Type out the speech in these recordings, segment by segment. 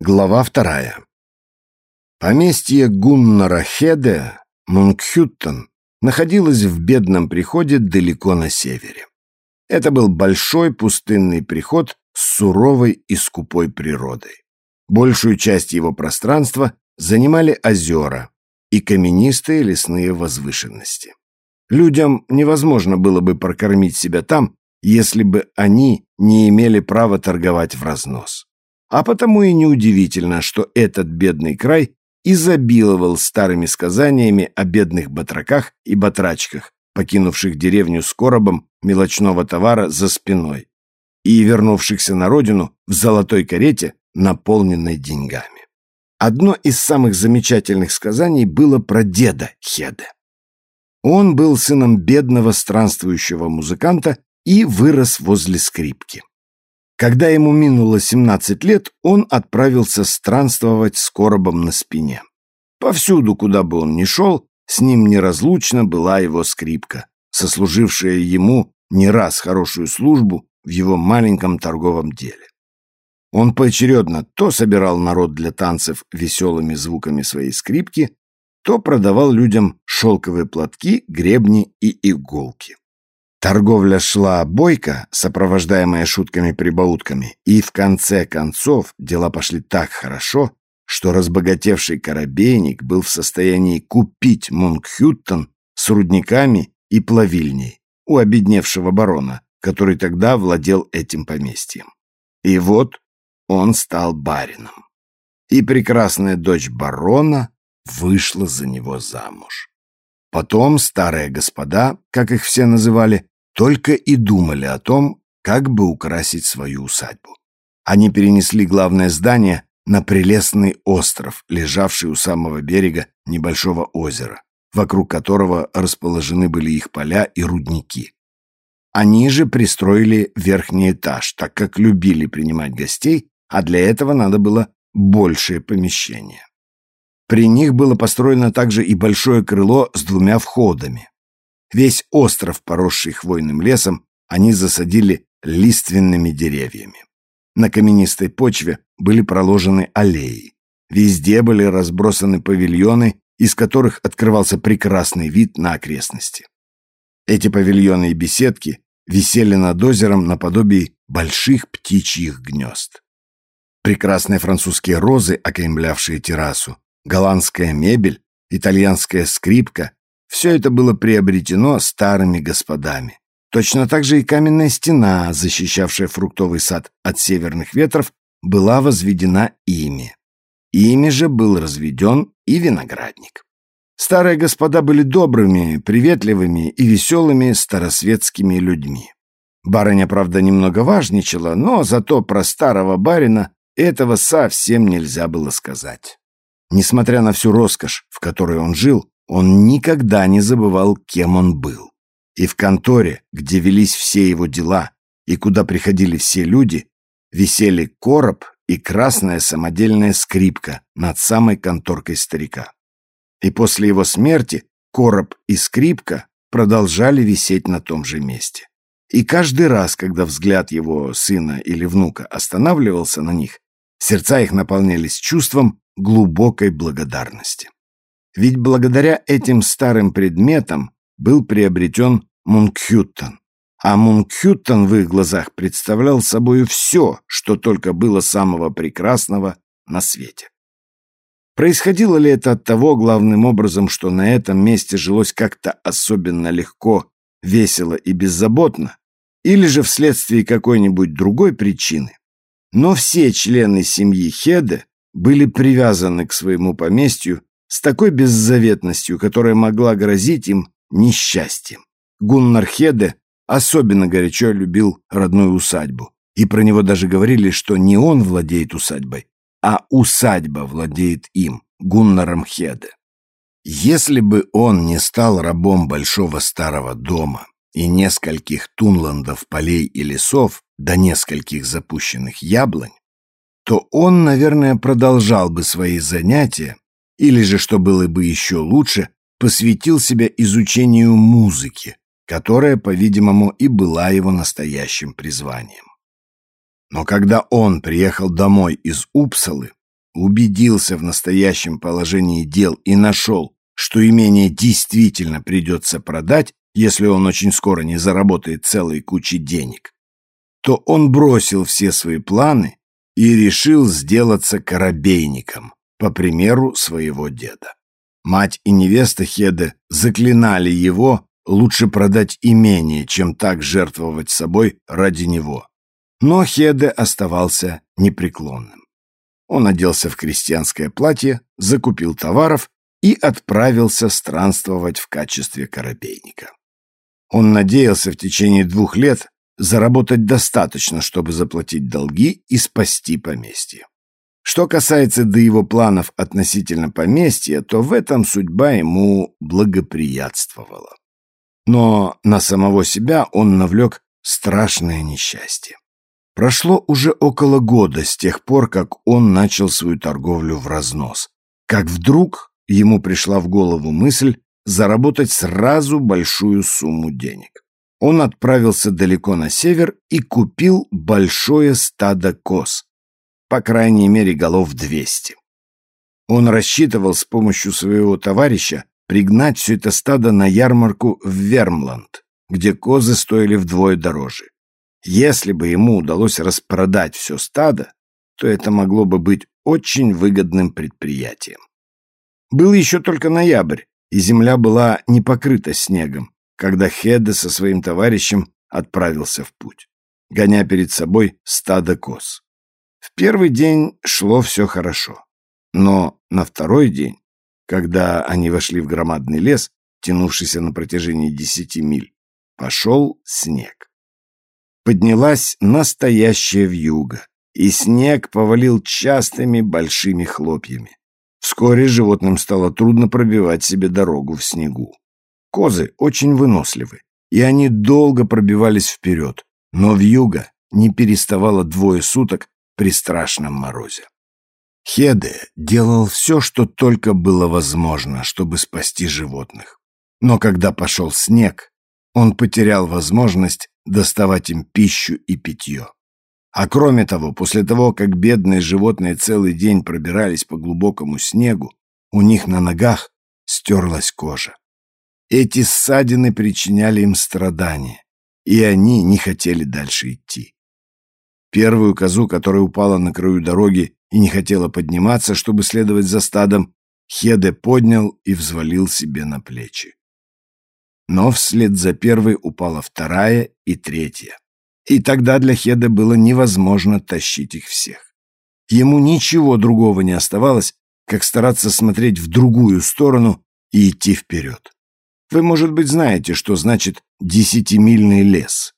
Глава вторая. Поместье Гуннара Хеде, Мунгхюттен, находилось в бедном приходе далеко на севере. Это был большой пустынный приход с суровой и скупой природой. Большую часть его пространства занимали озера и каменистые лесные возвышенности. Людям невозможно было бы прокормить себя там, если бы они не имели права торговать в разнос. А потому и неудивительно, что этот бедный край изобиловал старыми сказаниями о бедных батраках и батрачках, покинувших деревню с коробом мелочного товара за спиной и вернувшихся на родину в золотой карете, наполненной деньгами. Одно из самых замечательных сказаний было про деда Хеде. Он был сыном бедного странствующего музыканта и вырос возле скрипки. Когда ему минуло 17 лет, он отправился странствовать с коробом на спине. Повсюду, куда бы он ни шел, с ним неразлучно была его скрипка, сослужившая ему не раз хорошую службу в его маленьком торговом деле. Он поочередно то собирал народ для танцев веселыми звуками своей скрипки, то продавал людям шелковые платки, гребни и иголки. Торговля шла бойко, сопровождаемая шутками-прибаутками, и в конце концов дела пошли так хорошо, что разбогатевший корабейник был в состоянии купить Мунгхюттен с рудниками и плавильней у обедневшего барона, который тогда владел этим поместьем. И вот он стал барином. И прекрасная дочь барона вышла за него замуж. Потом старые господа, как их все называли, только и думали о том, как бы украсить свою усадьбу. Они перенесли главное здание на прелестный остров, лежавший у самого берега небольшого озера, вокруг которого расположены были их поля и рудники. Они же пристроили верхний этаж, так как любили принимать гостей, а для этого надо было большее помещение. При них было построено также и большое крыло с двумя входами. Весь остров, поросший хвойным лесом, они засадили лиственными деревьями. На каменистой почве были проложены аллеи. Везде были разбросаны павильоны, из которых открывался прекрасный вид на окрестности. Эти павильоны и беседки висели над озером наподобие больших птичьих гнезд. Прекрасные французские розы, окаймлявшие террасу, голландская мебель, итальянская скрипка — все это было приобретено старыми господами. Точно так же и каменная стена, защищавшая фруктовый сад от северных ветров, была возведена ими. Ими же был разведен и виноградник. Старые господа были добрыми, приветливыми и веселыми старосветскими людьми. Барыня, правда, немного важничала, но зато про старого барина этого совсем нельзя было сказать. Несмотря на всю роскошь, в которой он жил, он никогда не забывал, кем он был. И в конторе, где велись все его дела и куда приходили все люди, висели короб и красная самодельная скрипка над самой конторкой старика. И после его смерти короб и скрипка продолжали висеть на том же месте. И каждый раз, когда взгляд его сына или внука останавливался на них, сердца их наполнялись чувством глубокой благодарности. Ведь благодаря этим старым предметам был приобретен Мунгхюттен, а Мунгхюттен в их глазах представлял собой все, что только было самого прекрасного на свете. Происходило ли это от того, главным образом, что на этом месте жилось как-то особенно легко, весело и беззаботно, или же вследствие какой-нибудь другой причины? Но все члены семьи Хеде были привязаны к своему поместью с такой беззаветностью, которая могла грозить им несчастьем. Гуннар Хеде особенно горячо любил родную усадьбу, и про него даже говорили, что не он владеет усадьбой, а усадьба владеет им, Гуннаром Хеде. Если бы он не стал рабом большого старого дома и нескольких тунландов, полей и лесов, до нескольких запущенных яблонь, то он, наверное, продолжал бы свои занятия, или же, что было бы еще лучше, посвятил себя изучению музыки, которая, по-видимому, и была его настоящим призванием. Но когда он приехал домой из Упсалы, убедился в настоящем положении дел и нашел, что имение действительно придется продать, если он очень скоро не заработает целой кучи денег, то он бросил все свои планы и решил сделаться корабейником, по примеру своего деда. Мать и невеста Хеде заклинали его лучше продать имение, чем так жертвовать собой ради него. Но Хеде оставался непреклонным. Он оделся в крестьянское платье, закупил товаров и отправился странствовать в качестве корабейника. Он надеялся в течение двух лет заработать достаточно, чтобы заплатить долги и спасти поместье. Что касается до его планов относительно поместья, то в этом судьба ему благоприятствовала. Но на самого себя он навлек страшное несчастье. Прошло уже около года с тех пор, как он начал свою торговлю в разнос, как вдруг ему пришла в голову мысль заработать сразу большую сумму денег. Он отправился далеко на север и купил большое стадо коз, по крайней мере голов 200. Он рассчитывал с помощью своего товарища пригнать все это стадо на ярмарку в Вермланд, где козы стоили вдвое дороже. Если бы ему удалось распродать все стадо, то это могло бы быть очень выгодным предприятием. Был еще только ноябрь, и земля была не покрыта снегом, когда Хеде со своим товарищем отправился в путь, гоня перед собой стадо коз. В первый день шло все хорошо, но на второй день, когда они вошли в громадный лес, тянувшийся на протяжении десяти миль, пошел снег. Поднялась настоящая вьюга, и снег повалил частыми большими хлопьями. Вскоре животным стало трудно пробивать себе дорогу в снегу. Козы очень выносливы, и они долго пробивались вперед, но вьюга не переставала двое суток при страшном морозе. Хеде делал все, что только было возможно, чтобы спасти животных. Но когда пошел снег, он потерял возможность доставать им пищу и питье. А кроме того, после того, как бедные животные целый день пробирались по глубокому снегу, у них на ногах стерлась кожа. Эти ссадины причиняли им страдания, и они не хотели дальше идти. Первую козу, которая упала на краю дороги и не хотела подниматься, чтобы следовать за стадом, Хеде поднял и взвалил себе на плечи. Но вслед за первой упала вторая и третья и тогда для Хеда было невозможно тащить их всех. Ему ничего другого не оставалось, как стараться смотреть в другую сторону и идти вперед. Вы, может быть, знаете, что значит десятимильный лес.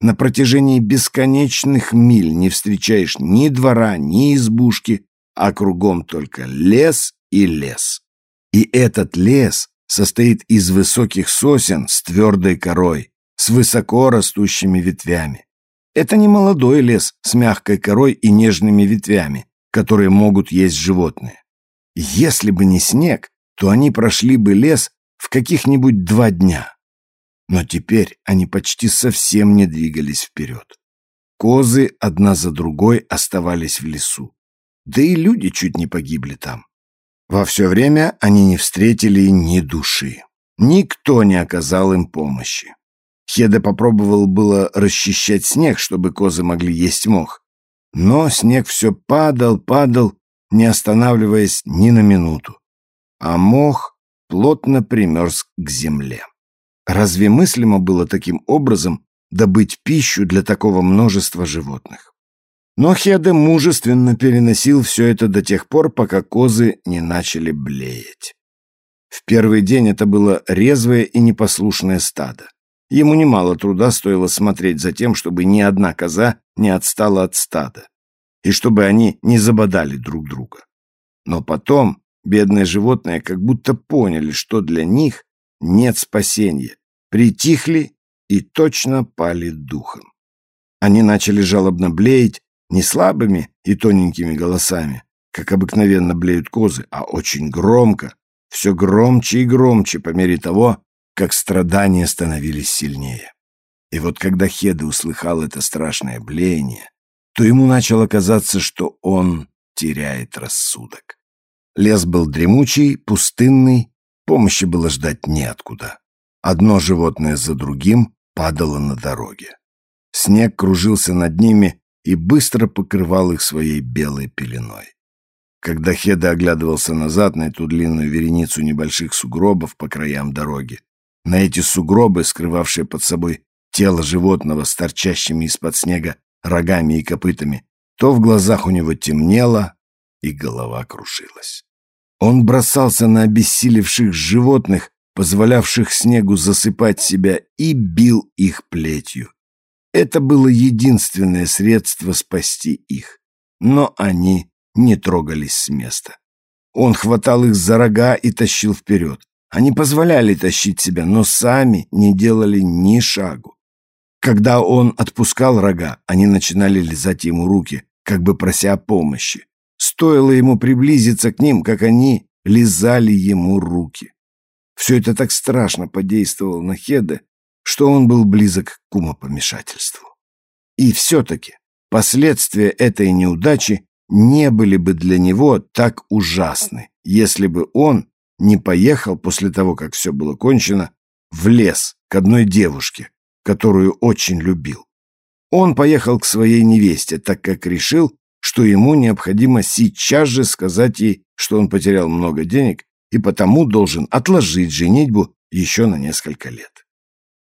На протяжении бесконечных миль не встречаешь ни двора, ни избушки, а кругом только лес и лес. И этот лес состоит из высоких сосен с твердой корой, с высоко растущими ветвями. Это не молодой лес с мягкой корой и нежными ветвями, которые могут есть животные. Если бы не снег, то они прошли бы лес в каких-нибудь два дня. Но теперь они почти совсем не двигались вперед. Козы одна за другой оставались в лесу. Да и люди чуть не погибли там. Во все время они не встретили ни души. Никто не оказал им помощи. Хеда попробовал было расчищать снег, чтобы козы могли есть мох. Но снег все падал, падал, не останавливаясь ни на минуту. А мох плотно примерз к земле. Разве мыслимо было таким образом добыть пищу для такого множества животных? Но Хеда мужественно переносил все это до тех пор, пока козы не начали блеять. В первый день это было резвое и непослушное стадо. Ему немало труда стоило смотреть за тем, чтобы ни одна коза не отстала от стада, и чтобы они не забодали друг друга. Но потом бедные животные как будто поняли, что для них нет спасения, притихли и точно пали духом. Они начали жалобно блеять не слабыми и тоненькими голосами, как обыкновенно блеют козы, а очень громко, все громче и громче по мере того, как страдания становились сильнее. И вот когда Хеда услыхал это страшное блеяние, то ему начало казаться, что он теряет рассудок. Лес был дремучий, пустынный, помощи было ждать неоткуда. Одно животное за другим падало на дороге. Снег кружился над ними и быстро покрывал их своей белой пеленой. Когда Хеда оглядывался назад на эту длинную вереницу небольших сугробов по краям дороги, на эти сугробы, скрывавшие под собой тело животного с торчащими из-под снега рогами и копытами, то в глазах у него темнело, и голова кружилась. Он бросался на обессилевших животных, позволявших снегу засыпать себя, и бил их плетью. Это было единственное средство спасти их. Но они не трогались с места. Он хватал их за рога и тащил вперед. Они позволяли тащить себя, но сами не делали ни шагу. Когда он отпускал рога, они начинали лизать ему руки, как бы прося помощи. Стоило ему приблизиться к ним, как они лизали ему руки. Все это так страшно подействовало на Хеда, что он был близок к умопомешательству. И все-таки последствия этой неудачи не были бы для него так ужасны, если бы он не поехал после того, как все было кончено, в лес к одной девушке, которую очень любил. Он поехал к своей невесте, так как решил, что ему необходимо сейчас же сказать ей, что он потерял много денег и потому должен отложить женитьбу еще на несколько лет.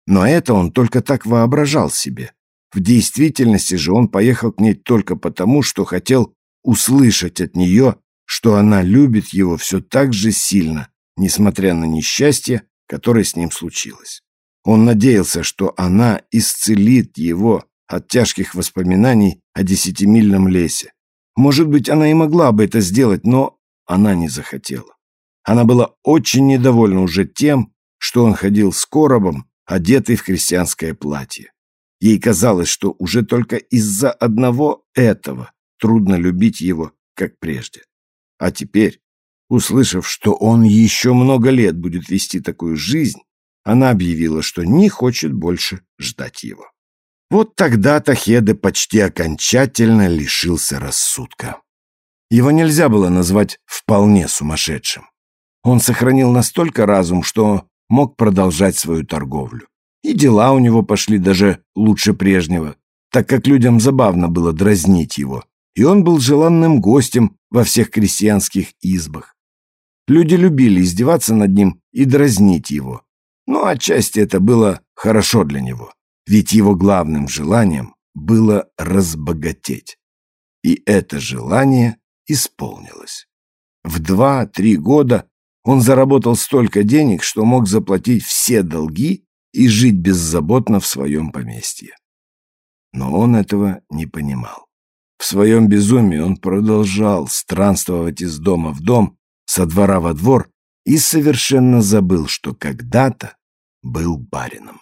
Но это он только так воображал себе. В действительности же он поехал к ней только потому, что хотел услышать от нее, что она любит его все так же сильно, несмотря на несчастье, которое с ним случилось. Он надеялся, что она исцелит его от тяжких воспоминаний о десятимильном лесе. Может быть, она и могла бы это сделать, но она не захотела. Она была очень недовольна уже тем, что он ходил с коробом, одетый в христианское платье. Ей казалось, что уже только из-за одного этого трудно любить его, как прежде. А теперь, услышав, что он еще много лет будет вести такую жизнь, она объявила, что не хочет больше ждать его. Вот тогда-то Хеде почти окончательно лишился рассудка. Его нельзя было назвать вполне сумасшедшим. Он сохранил настолько разум, что мог продолжать свою торговлю. И дела у него пошли даже лучше прежнего, так как людям забавно было дразнить его, и он был желанным гостем во всех крестьянских избах. Люди любили издеваться над ним и дразнить его, но отчасти это было хорошо для него, ведь его главным желанием было разбогатеть. И это желание исполнилось. В два-три года он заработал столько денег, что мог заплатить все долги и жить беззаботно в своем поместье. Но он этого не понимал. В своем безумии он продолжал странствовать из дома в дом, со двора во двор и совершенно забыл, что когда-то был барином.